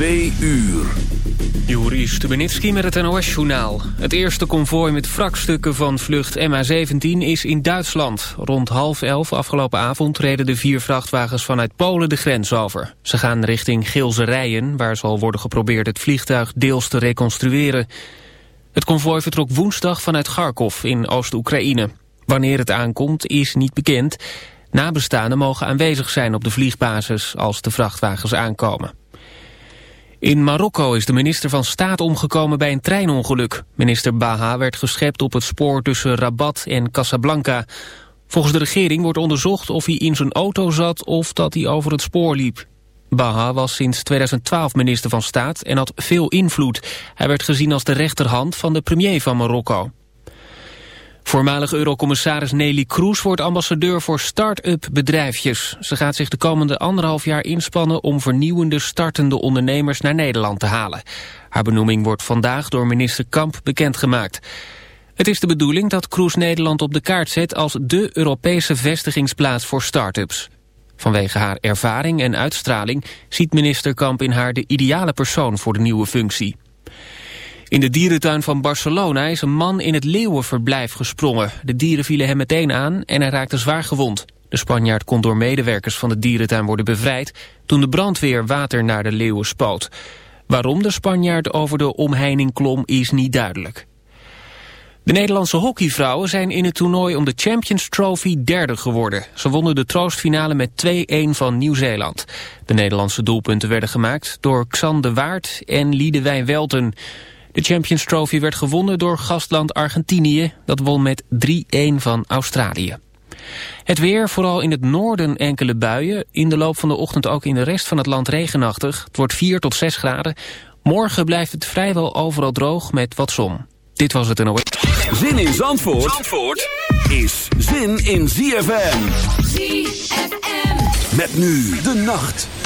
Twee uur. Juri Stubenitski met het NOS-journaal. Het eerste konvooi met wrakstukken van vlucht MH17 is in Duitsland. Rond half elf afgelopen avond reden de vier vrachtwagens vanuit Polen de grens over. Ze gaan richting Geelse Rijen, waar zal worden geprobeerd het vliegtuig deels te reconstrueren. Het konvooi vertrok woensdag vanuit Kharkov in Oost-Oekraïne. Wanneer het aankomt is niet bekend. Nabestaanden mogen aanwezig zijn op de vliegbasis als de vrachtwagens aankomen. In Marokko is de minister van Staat omgekomen bij een treinongeluk. Minister Baha werd geschept op het spoor tussen Rabat en Casablanca. Volgens de regering wordt onderzocht of hij in zijn auto zat of dat hij over het spoor liep. Baha was sinds 2012 minister van Staat en had veel invloed. Hij werd gezien als de rechterhand van de premier van Marokko. Voormalig eurocommissaris Nelly Kroes wordt ambassadeur voor start-up bedrijfjes. Ze gaat zich de komende anderhalf jaar inspannen om vernieuwende startende ondernemers naar Nederland te halen. Haar benoeming wordt vandaag door minister Kamp bekendgemaakt. Het is de bedoeling dat Kroes Nederland op de kaart zet als de Europese vestigingsplaats voor start-ups. Vanwege haar ervaring en uitstraling ziet minister Kamp in haar de ideale persoon voor de nieuwe functie. In de dierentuin van Barcelona is een man in het leeuwenverblijf gesprongen. De dieren vielen hem meteen aan en hij raakte zwaar gewond. De Spanjaard kon door medewerkers van de dierentuin worden bevrijd... toen de brandweer water naar de leeuwen spoot. Waarom de Spanjaard over de omheining klom is niet duidelijk. De Nederlandse hockeyvrouwen zijn in het toernooi om de Champions Trophy derde geworden. Ze wonnen de troostfinale met 2-1 van Nieuw-Zeeland. De Nederlandse doelpunten werden gemaakt door Xander Waard en Liedewijn Welten... De Champions Trophy werd gewonnen door gastland Argentinië. Dat won met 3-1 van Australië. Het weer, vooral in het noorden enkele buien. In de loop van de ochtend ook in de rest van het land regenachtig. Het wordt 4 tot 6 graden. Morgen blijft het vrijwel overal droog met wat zon. Dit was het NOS. Zin in Zandvoort, Zandvoort is zin in ZFM. ZFM. Met nu de nacht.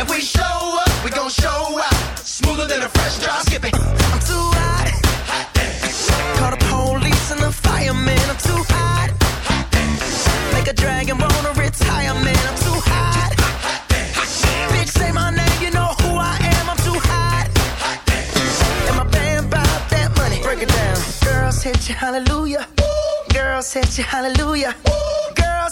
If we show up, we gon' show out. Smoother than a fresh drop. Skip it. I'm too hot. hot Call the police and the. I'm too hot. hot Make a dragon wanna retire, man. I'm too hot. hot Bitch, say my name, you know who I am. I'm too hot. And my that money. Break it down. Girls hit hallelujah. Ooh. Girls hit you, hallelujah. Ooh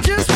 just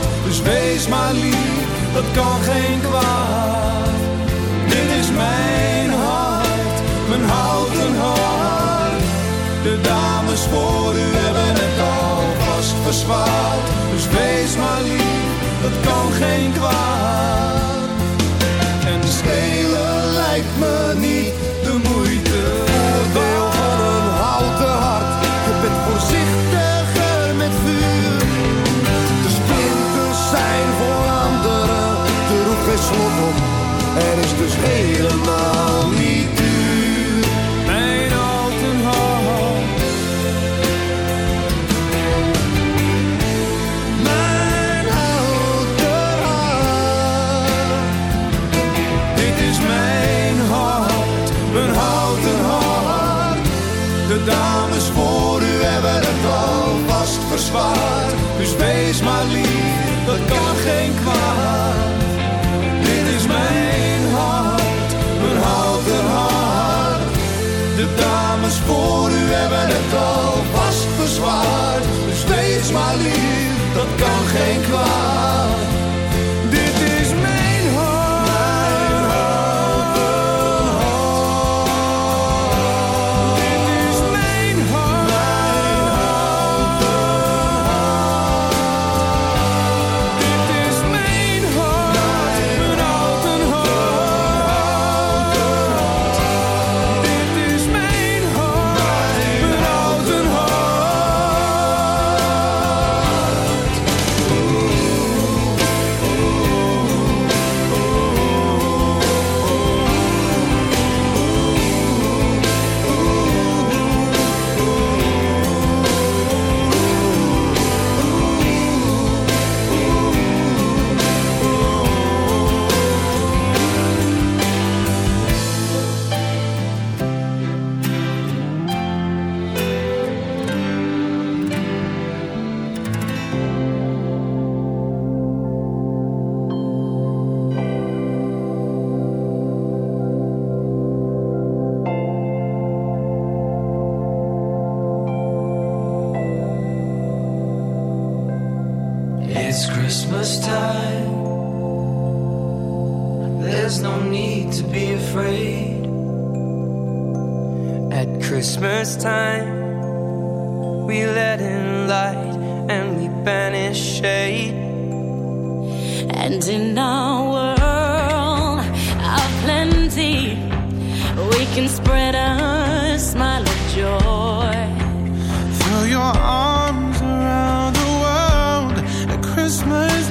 dus wees maar lief, dat kan geen kwaad. Dit is mijn hart, mijn houten hart. De dames voor u hebben het alvast verzwaard. Dus wees maar lief, dat kan geen kwaad. En stelen lijkt me niet slot op, er is dus helemaal niet duur. Mijn houten hart. Mijn houten hart. Dit is mijn hart, mijn houten hart. De dames voor u hebben het al vast verzwaard. Dus wees maar lief dat kan geen kwaad. Geen kwaad. Christmas time. We let in light and we banish shade. And in our world of plenty, we can spread a smile of joy. Throw your arms around the world at Christmas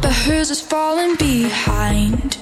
but hers is falling behind.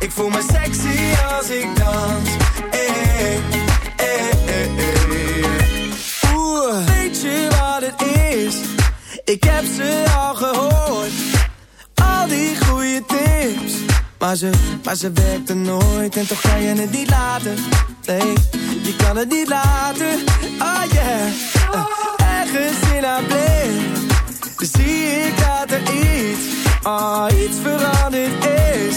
Ik voel me sexy als ik dans. Hey, hey, hey, hey. Oeh, weet je wat het is? Ik heb ze al gehoord. Al die goede tips. Maar ze, maar ze werkte nooit en toch kan je het niet laten. Nee, je kan het niet laten. Oh yeah. Uh, ergens in haar blik. Zie ik dat er iets, oh iets veranderd is.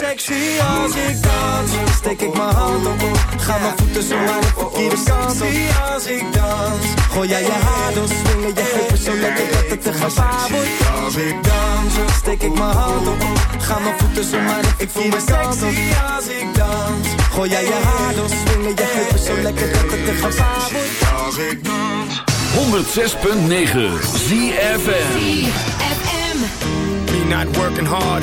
Sexy als ik dans. Steek ik mijn hand op. Ga mijn voeten zo maar de verkeerde kant op. als ik dans. Gooi jij je haar door, swingen je heupen zo lekker dat het te gevaar wordt. Als ik dans, steek ik mijn hand op. Ga mijn voeten zo maar de verkeerde kant op. als ik dans. Gooi jij je haar door, swingen je heupen zo lekker dat het te gevaar wordt. Als ik dans. 106.9 ZFM. Me not working hard.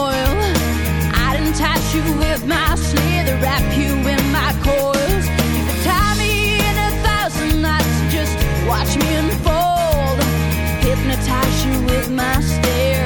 Watch me unfold. Hypnotize you with my stare,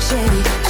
shady.